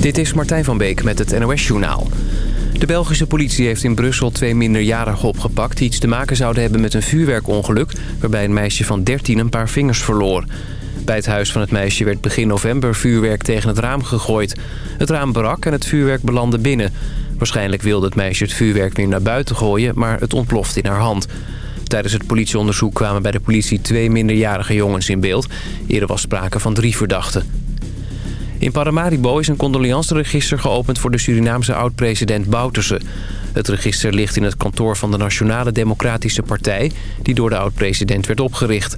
Dit is Martijn van Beek met het NOS-journaal. De Belgische politie heeft in Brussel twee minderjarigen opgepakt... die iets te maken zouden hebben met een vuurwerkongeluk... waarbij een meisje van 13 een paar vingers verloor. Bij het huis van het meisje werd begin november vuurwerk tegen het raam gegooid. Het raam brak en het vuurwerk belandde binnen. Waarschijnlijk wilde het meisje het vuurwerk weer naar buiten gooien... maar het ontplofte in haar hand. Tijdens het politieonderzoek kwamen bij de politie twee minderjarige jongens in beeld. Eerder was sprake van drie verdachten. In Paramaribo is een condoleanceregister geopend voor de Surinaamse oud-president Bouterse. Het register ligt in het kantoor van de Nationale Democratische Partij... die door de oud-president werd opgericht.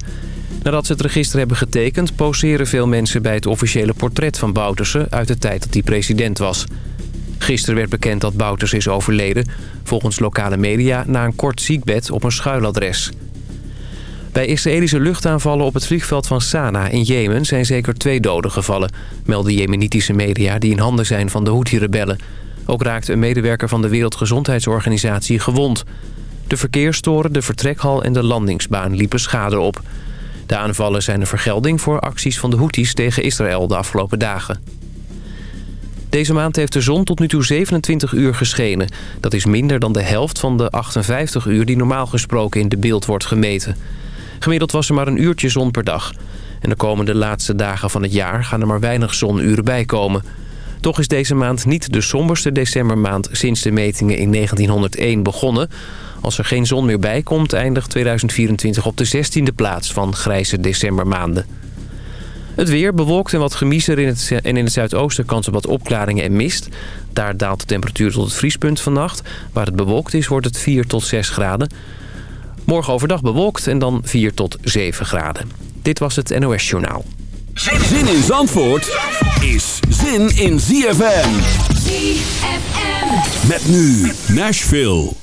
Nadat ze het register hebben getekend... poseren veel mensen bij het officiële portret van Bouterse... uit de tijd dat hij president was. Gisteren werd bekend dat Bouters is overleden... volgens lokale media na een kort ziekbed op een schuiladres. Bij Israëlische luchtaanvallen op het vliegveld van Sanaa in Jemen... zijn zeker twee doden gevallen, melden jemenitische media... die in handen zijn van de Houthi-rebellen. Ook raakte een medewerker van de Wereldgezondheidsorganisatie gewond. De verkeerstoren, de vertrekhal en de landingsbaan liepen schade op. De aanvallen zijn een vergelding voor acties van de Houthis tegen Israël de afgelopen dagen. Deze maand heeft de zon tot nu toe 27 uur geschenen. Dat is minder dan de helft van de 58 uur die normaal gesproken in de beeld wordt gemeten. Gemiddeld was er maar een uurtje zon per dag. En de komende laatste dagen van het jaar gaan er maar weinig zonuren bij komen. Toch is deze maand niet de somberste decembermaand sinds de metingen in 1901 begonnen. Als er geen zon meer bij komt, eindigt 2024 op de 16e plaats van grijze decembermaanden. Het weer bewolkt en wat gemiezer in het, en in het zuidoosten kans op wat opklaringen en mist. Daar daalt de temperatuur tot het vriespunt vannacht. Waar het bewolkt is, wordt het 4 tot 6 graden. Morgen overdag bewolkt en dan 4 tot 7 graden. Dit was het NOS Journaal. Zin in Zandvoort is zin in ZFM. ZFM. Met nu Nashville.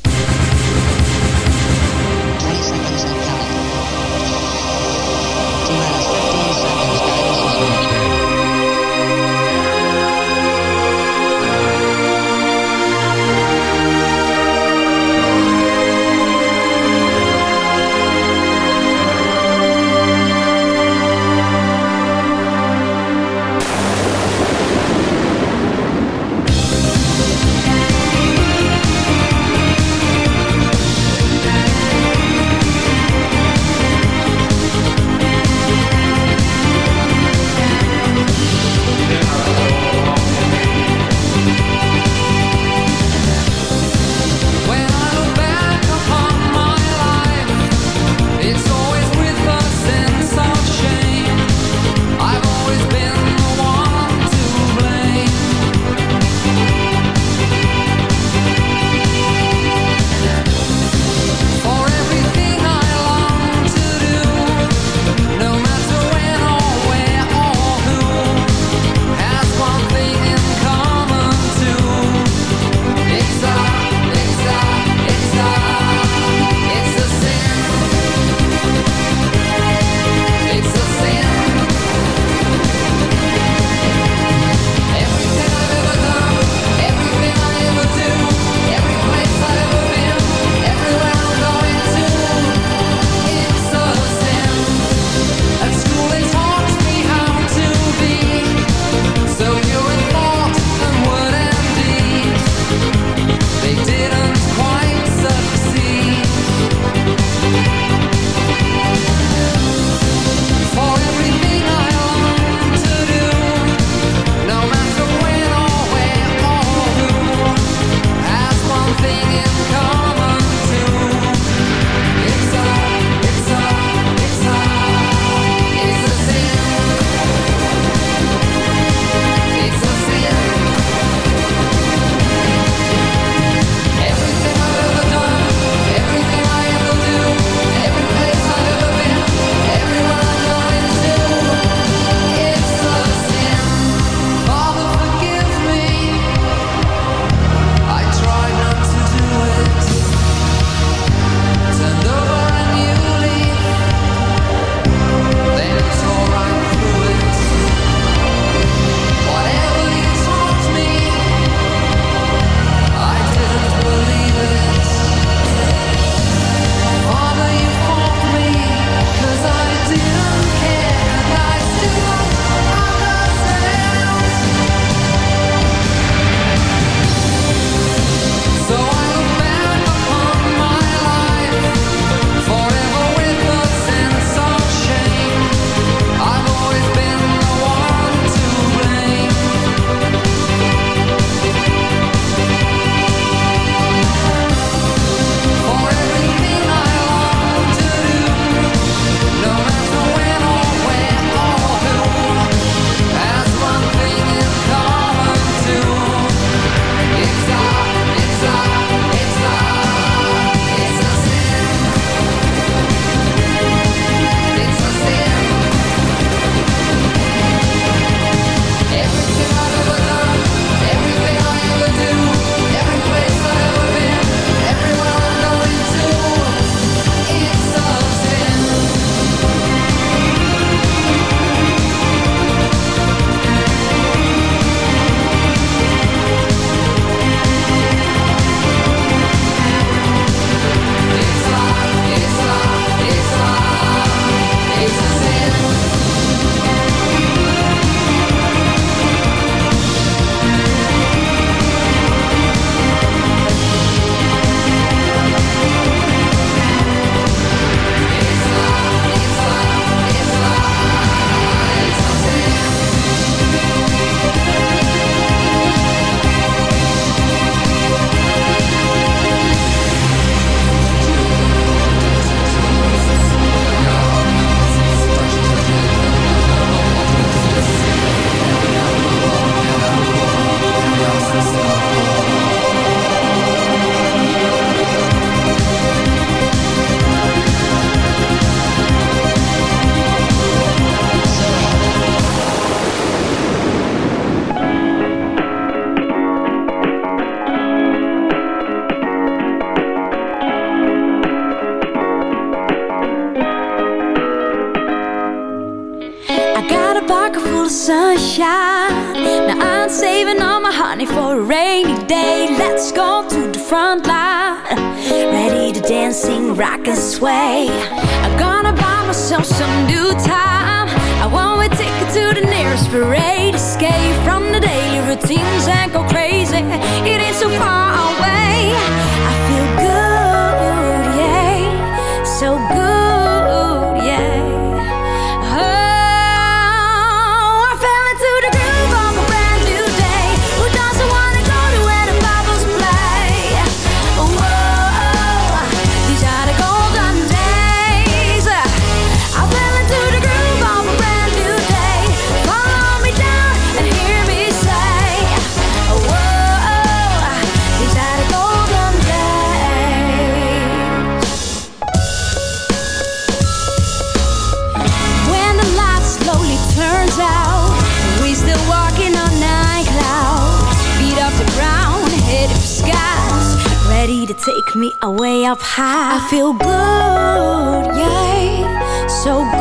it ain't so far way, away up high. I feel good, yeah, so good.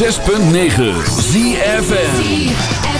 106.9 ZFN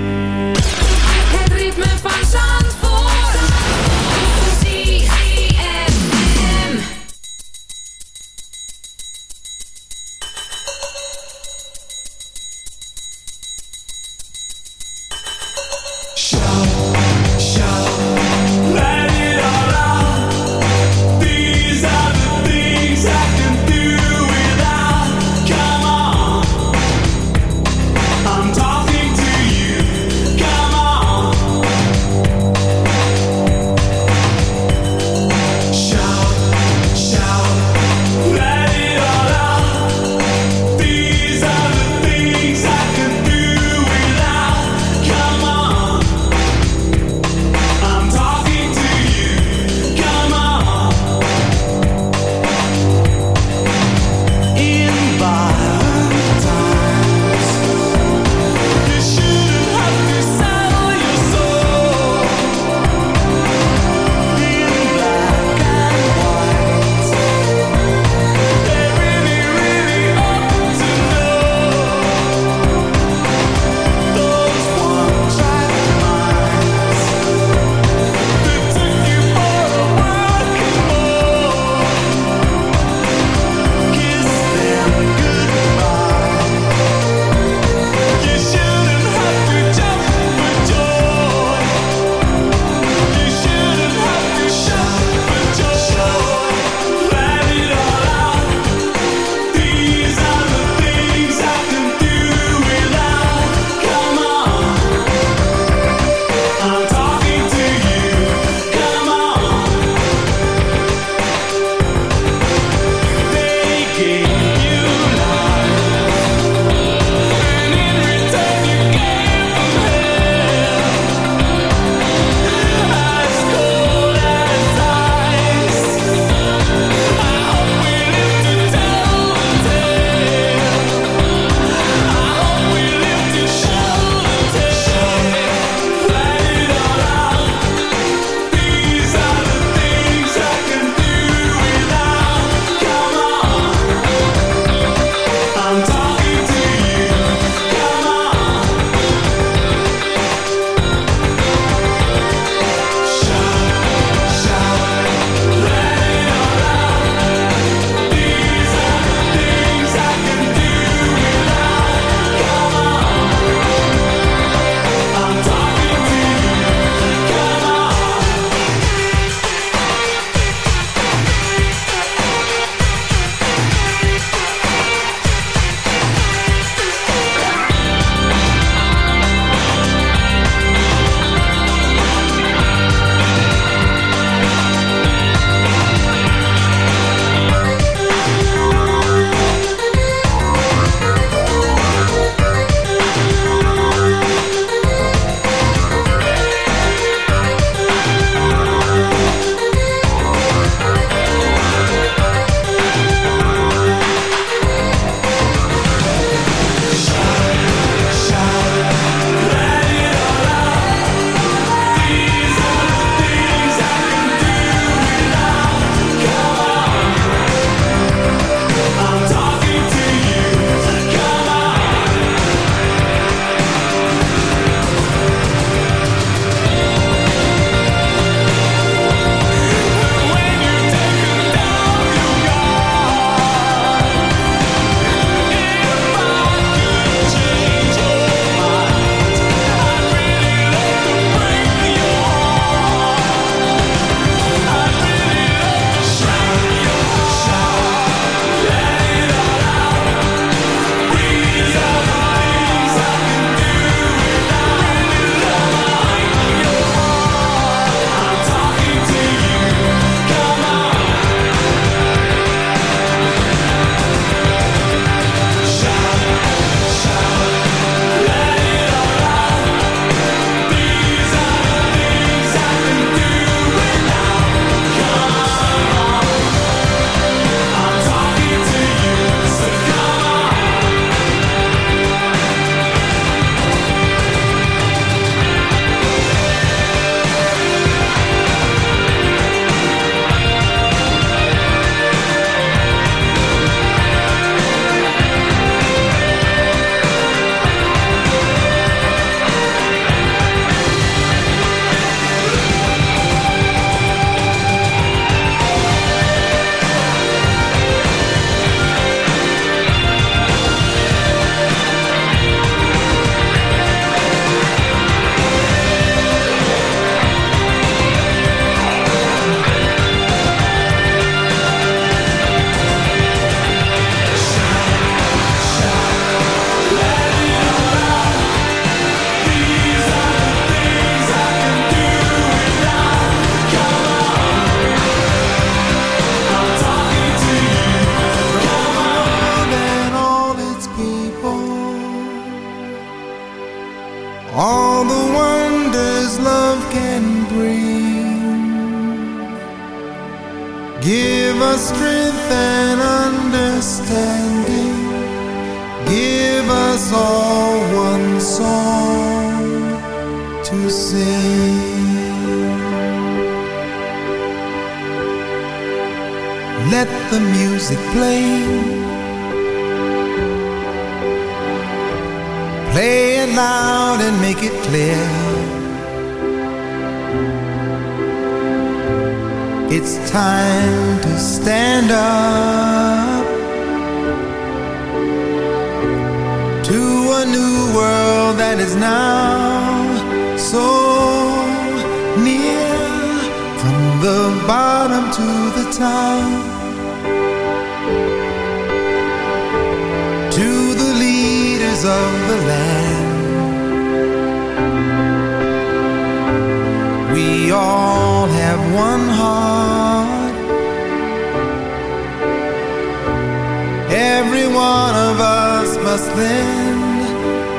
Every one of us must lend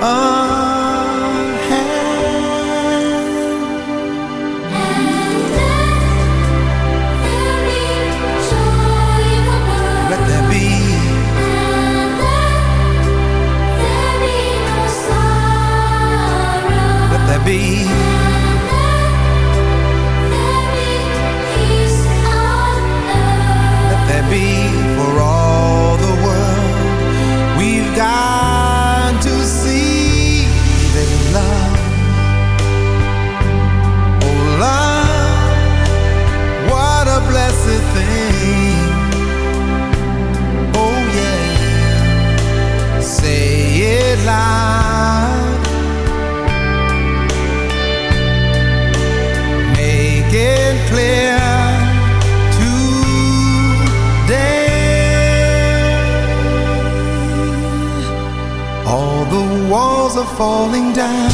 a hand. Let there be Let there be. falling down.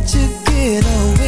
Let you get away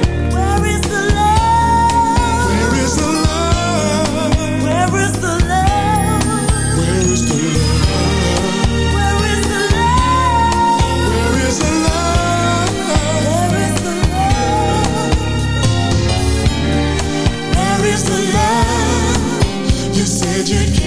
said you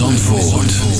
Zandvoort.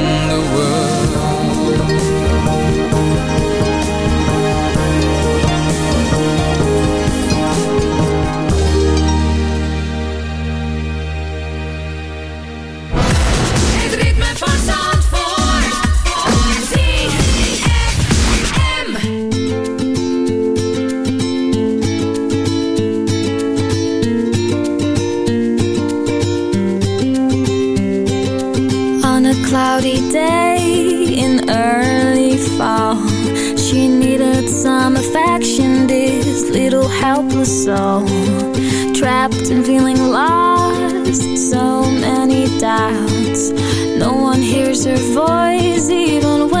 some affection, this little helpless soul. Trapped and feeling lost, so many doubts. No one hears her voice, even when